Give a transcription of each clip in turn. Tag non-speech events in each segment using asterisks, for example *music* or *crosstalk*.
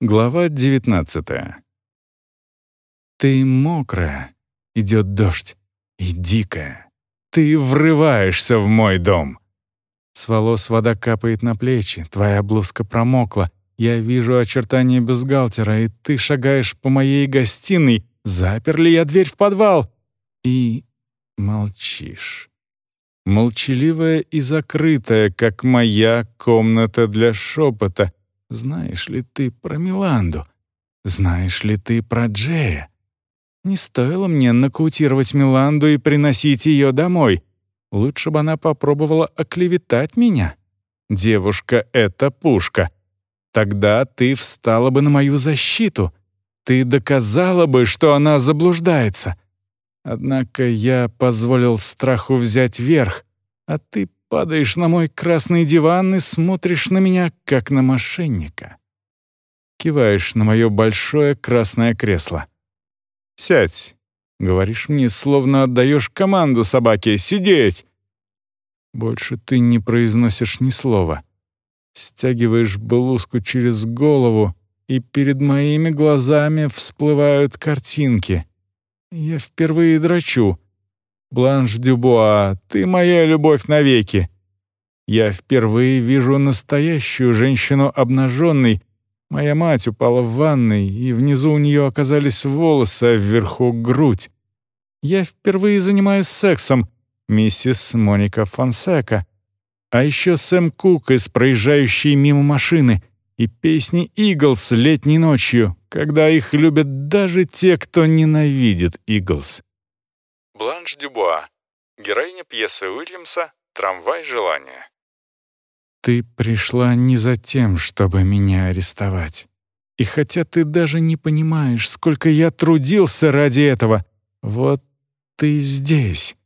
Глава 19 Ты мокрая, идет дождь, и дикая. Ты врываешься в мой дом. С волос вода капает на плечи, твоя блузка промокла. Я вижу очертания бюстгальтера, и ты шагаешь по моей гостиной. Запер ли я дверь в подвал? И молчишь. Молчаливая и закрытая, как моя комната для шепота — знаешь ли ты про Миланду? Знаешь ли ты про Джея? Не стоило мне нокаутировать Миланду и приносить ее домой. Лучше бы она попробовала оклеветать меня. Девушка — это пушка. Тогда ты встала бы на мою защиту. Ты доказала бы, что она заблуждается. Однако я позволил страху взять верх, а ты падаешь на мой красный диван и смотришь на меня, как на мошенника. Киваешь на мое большое красное кресло. «Сядь», — говоришь мне, словно отдаешь команду собаке «сидеть». Больше ты не произносишь ни слова. Стягиваешь блузку через голову, и перед моими глазами всплывают картинки. Я впервые драчу — Бланш Дюбуа, ты моя любовь навеки. Я впервые вижу настоящую женщину обнаженной. Моя мать упала в ванной, и внизу у нее оказались волосы, а вверху грудь. Я впервые занимаюсь сексом, миссис Моника Фонсека. А еще Сэм Кук из проезжающей мимо машины и песни «Иглс» летней ночью, когда их любят даже те, кто ненавидит «Иглс». Бланш Дюбуа, героиня пьесы Уильямса «Трамвай желания». «Ты пришла не за тем, чтобы меня арестовать. И хотя ты даже не понимаешь, сколько я трудился ради этого, вот ты здесь.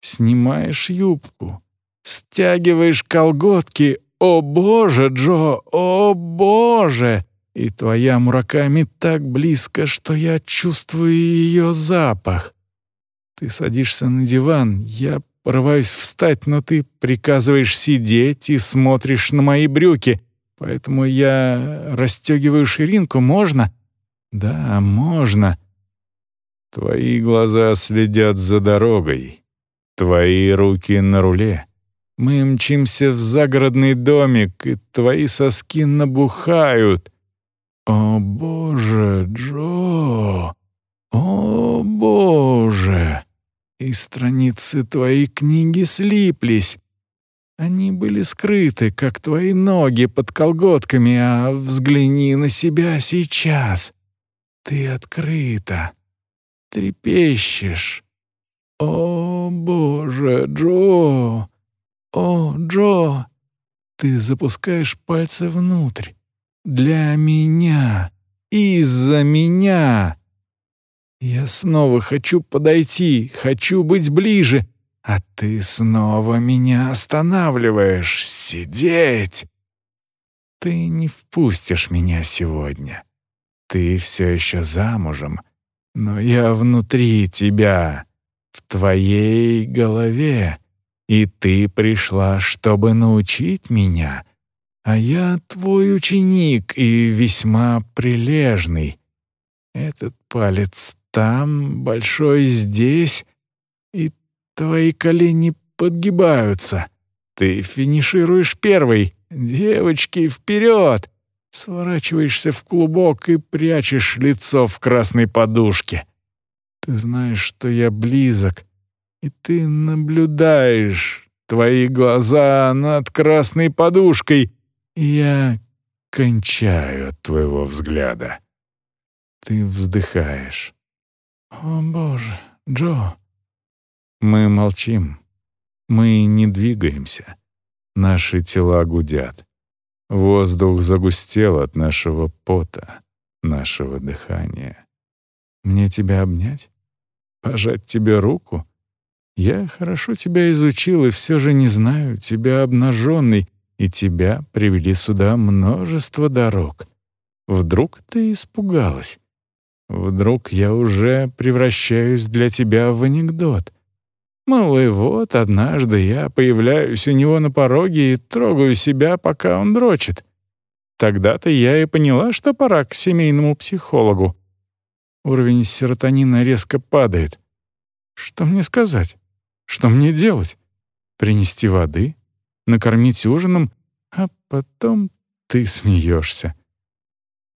Снимаешь юбку, стягиваешь колготки. О боже, Джо, о боже!» И твоя Мураками так близко, что я чувствую ее запах. Ты садишься на диван, я порываюсь встать, но ты приказываешь сидеть и смотришь на мои брюки, поэтому я расстегиваю ширинку. Можно? Да, можно. Твои глаза следят за дорогой, твои руки на руле. Мы мчимся в загородный домик, и твои соски набухают. О, боже, Джо! О, боже! И страницы твоей книги слиплись. Они были скрыты, как твои ноги под колготками, а взгляни на себя сейчас. Ты открыта, трепещешь. О, Боже, Джо! О, Джо! Ты запускаешь пальцы внутрь. Для меня, из-за меня. Я снова хочу подойти, хочу быть ближе, а ты снова меня останавливаешь. Сидеть! Ты не впустишь меня сегодня. Ты все еще замужем, но я внутри тебя, в твоей голове, и ты пришла, чтобы научить меня, а я твой ученик и весьма прилежный. Этот палец там, большой здесь, и твои колени подгибаются. Ты финишируешь первый. Девочки, вперед! Сворачиваешься в клубок и прячешь лицо в красной подушке. Ты знаешь, что я близок, и ты наблюдаешь твои глаза над красной подушкой, и я кончаю от твоего взгляда. Ты вздыхаешь. «О, Боже, Джо!» Мы молчим. Мы не двигаемся. Наши тела гудят. Воздух загустел от нашего пота, нашего дыхания. Мне тебя обнять? Пожать тебе руку? Я хорошо тебя изучил и все же не знаю тебя обнаженный, и тебя привели сюда множество дорог. Вдруг ты испугалась? Вдруг я уже превращаюсь для тебя в анекдот. Мол, и вот однажды я появляюсь у него на пороге и трогаю себя, пока он дрочит. Тогда-то я и поняла, что пора к семейному психологу. Уровень серотонина резко падает. Что мне сказать? Что мне делать? Принести воды? Накормить ужином? А потом ты смеешься.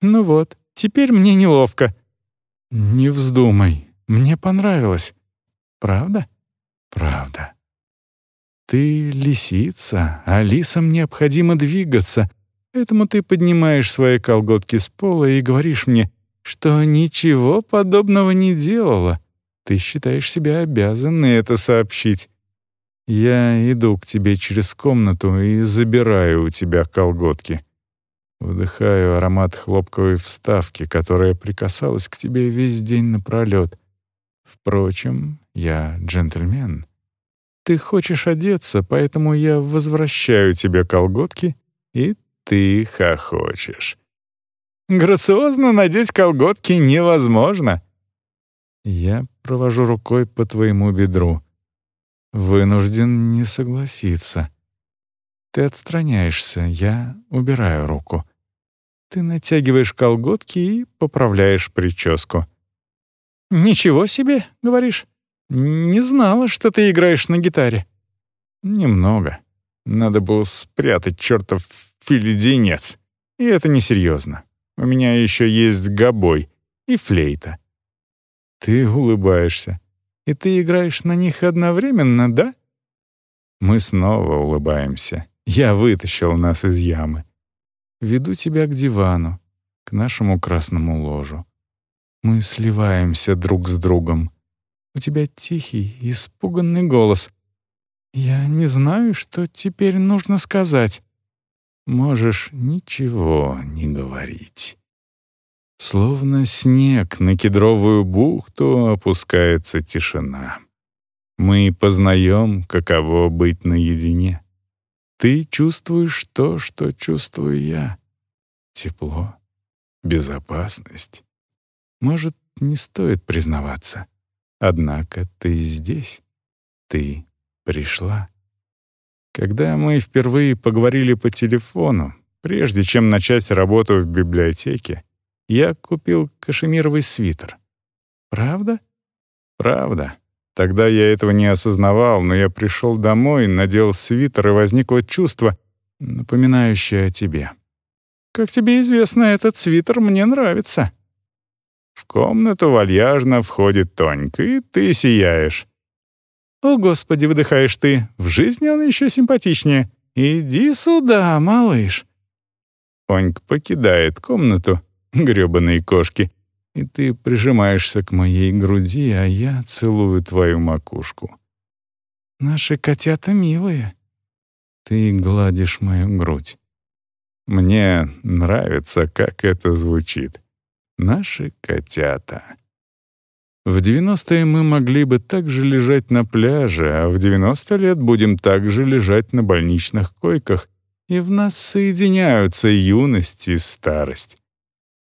Ну вот, теперь мне неловко. Не вздумай, мне понравилось. Правда? Правда. Ты лисица, а лисам необходимо двигаться, поэтому ты поднимаешь свои колготки с пола и говоришь мне, что ничего подобного не делала. Ты считаешь себя обязанной это сообщить. Я иду к тебе через комнату и забираю у тебя колготки. Вдыхаю аромат хлопковой вставки, которая прикасалась к тебе весь день напролёт. Впрочем, я джентльмен. Ты хочешь одеться, поэтому я возвращаю тебе колготки, и ты хохочешь. Грациозно надеть колготки невозможно. Я провожу рукой по твоему бедру. Вынужден не согласиться. Ты отстраняешься, я убираю руку. Ты натягиваешь колготки и поправляешь прическу. «Ничего себе», — говоришь. «Не знала, что ты играешь на гитаре». «Немного. Надо было спрятать чертов филиденец. И это несерьезно. У меня еще есть гобой и флейта. Ты улыбаешься. И ты играешь на них одновременно, да? Мы снова улыбаемся. Я вытащил нас из ямы. Веду тебя к дивану, к нашему красному ложу. Мы сливаемся друг с другом. У тебя тихий, испуганный голос. Я не знаю, что теперь нужно сказать можешь ничего не говорить. Словно снег на кедровую бухту опускается тишина. Мы познаем, каково быть наедине. Ты чувствуешь то, что чувствую я. Тепло, безопасность. Может, не стоит признаваться. Однако ты здесь. Ты пришла. Когда мы впервые поговорили по телефону, прежде чем начать работу в библиотеке, я купил кашемировый свитер. Правда? Правда. Тогда я этого не осознавал, но я пришел домой, надел свитер, и возникло чувство, напоминающее о тебе. Как тебе известно, этот свитер мне нравится. В комнату вальяжно входит Тонька, и ты сияешь. «О, Господи!» — выдыхаешь ты. «В жизни он еще симпатичнее. Иди сюда, малыш!» Онька покидает комнату, *laughs* грёбаные кошки, и ты прижимаешься к моей груди, а я целую твою макушку. «Наши котята милые!» Ты гладишь мою грудь. Мне нравится, как это звучит. «Наши котята». В 90-е мы могли бы также лежать на пляже, а в 90 лет будем также лежать на больничных койках, и в нас соединяются юность и старость.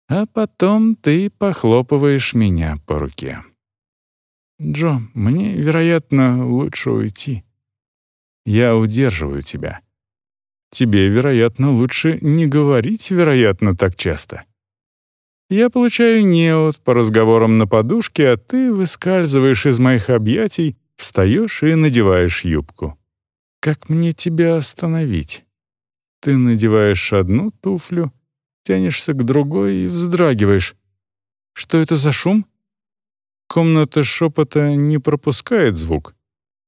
А потом ты похлопываешь меня по руке. Джо, мне, вероятно, лучше уйти. Я удерживаю тебя. Тебе, вероятно, лучше не говорить, вероятно, так часто. Я получаю неот по разговорам на подушке, а ты выскальзываешь из моих объятий, встаешь и надеваешь юбку. Как мне тебя остановить? Ты надеваешь одну туфлю, тянешься к другой и вздрагиваешь. Что это за шум? Комната шепота не пропускает звук.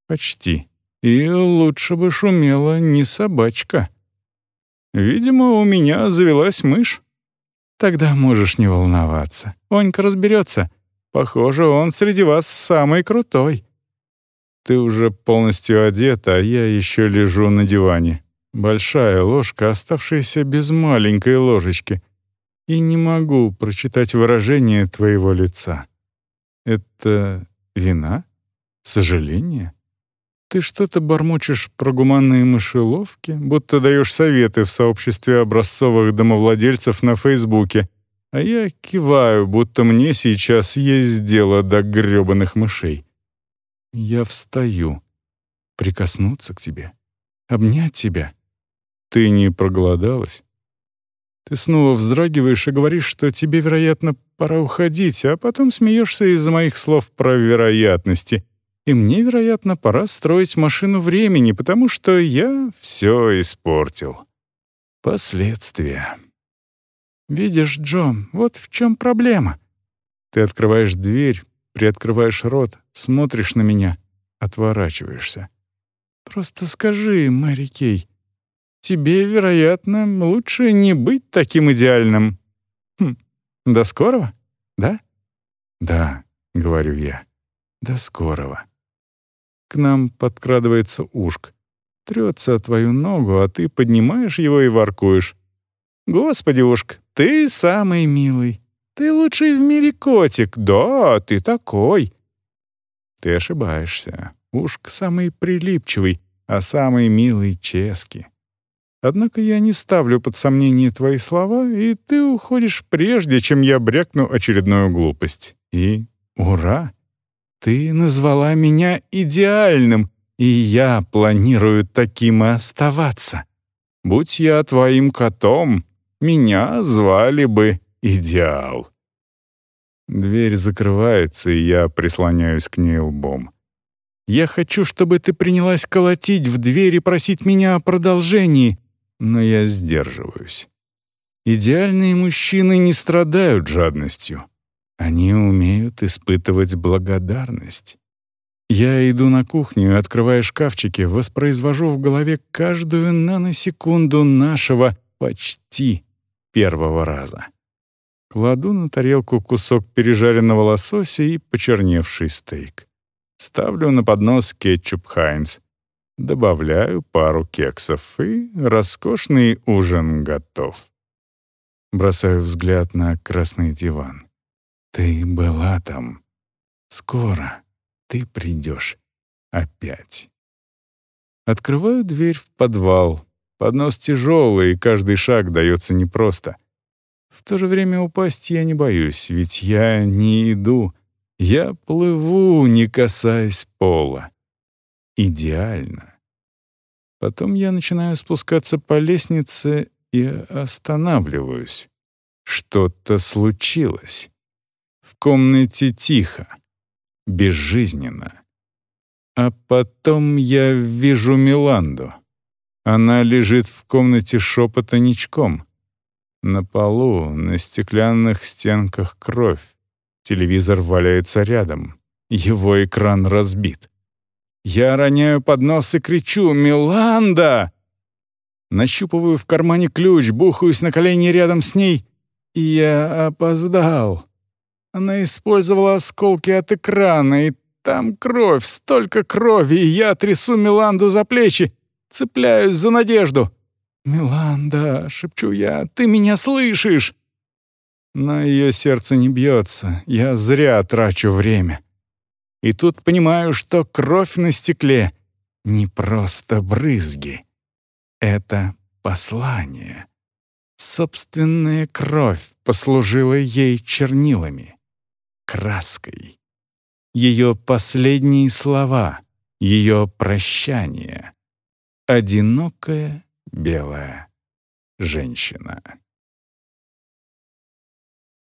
Почти. И лучше бы шумела не собачка. Видимо, у меня завелась мышь. Тогда можешь не волноваться. Онька разберется. Похоже, он среди вас самый крутой. Ты уже полностью одета, а я еще лежу на диване. Большая ложка, оставшаяся без маленькой ложечки. И не могу прочитать выражение твоего лица. Это вина? Сожаление? Ты что-то бормочешь про гуманные мышеловки, будто даешь советы в сообществе образцовых домовладельцев на Фейсбуке, а я киваю, будто мне сейчас есть дело до грёбаных мышей. Я встаю. Прикоснуться к тебе. Обнять тебя. Ты не проголодалась? Ты снова вздрагиваешь и говоришь, что тебе, вероятно, пора уходить, а потом смеешься из-за моих слов про вероятности. И мне, вероятно, пора строить машину времени, потому что я все испортил. Последствия. Видишь, Джон, вот в чем проблема. Ты открываешь дверь, приоткрываешь рот, смотришь на меня, отворачиваешься. Просто скажи, Мэри Кей, тебе, вероятно, лучше не быть таким идеальным. Хм, до скорого, да? Да, говорю я, до скорого. К нам подкрадывается ушк. Трется твою ногу, а ты поднимаешь его и воркуешь. «Господи, ушк, ты самый милый. Ты лучший в мире котик. Да, ты такой». Ты ошибаешься. Ушк самый прилипчивый, а самый милый Чески. Однако я не ставлю под сомнение твои слова, и ты уходишь прежде, чем я брякну очередную глупость. И ура! Ты назвала меня идеальным, и я планирую таким и оставаться. Будь я твоим котом, меня звали бы Идеал. Дверь закрывается, и я прислоняюсь к ней лбом. Я хочу, чтобы ты принялась колотить в дверь и просить меня о продолжении, но я сдерживаюсь. Идеальные мужчины не страдают жадностью. Они умеют испытывать благодарность. Я иду на кухню открывая шкафчики, воспроизвожу в голове каждую наносекунду нашего почти первого раза. Кладу на тарелку кусок пережаренного лосося и почерневший стейк. Ставлю на поднос кетчуп «Хайнц». Добавляю пару кексов, и роскошный ужин готов. Бросаю взгляд на красный диван. Ты была там. Скоро ты придешь опять. Открываю дверь в подвал. Поднос тяжелый, и каждый шаг дается непросто. В то же время упасть я не боюсь, ведь я не иду. Я плыву, не касаясь пола. Идеально. Потом я начинаю спускаться по лестнице и останавливаюсь. Что-то случилось. В комнате тихо, безжизненно. А потом я вижу Миланду. Она лежит в комнате шепота ничком. На полу, на стеклянных стенках кровь. Телевизор валяется рядом. Его экран разбит. Я роняю поднос и кричу «Миланда!» Нащупываю в кармане ключ, бухаюсь на колени рядом с ней. И я опоздал. Она использовала осколки от экрана, и там кровь, столько крови, и я трясу Миланду за плечи, цепляюсь за надежду. «Миланда», — шепчу я, — «ты меня слышишь?» Но ее сердце не бьется, я зря трачу время. И тут понимаю, что кровь на стекле — не просто брызги. Это послание. Собственная кровь послужила ей чернилами краской. Ее последние слова, ее прощание. Одинокая белая женщина.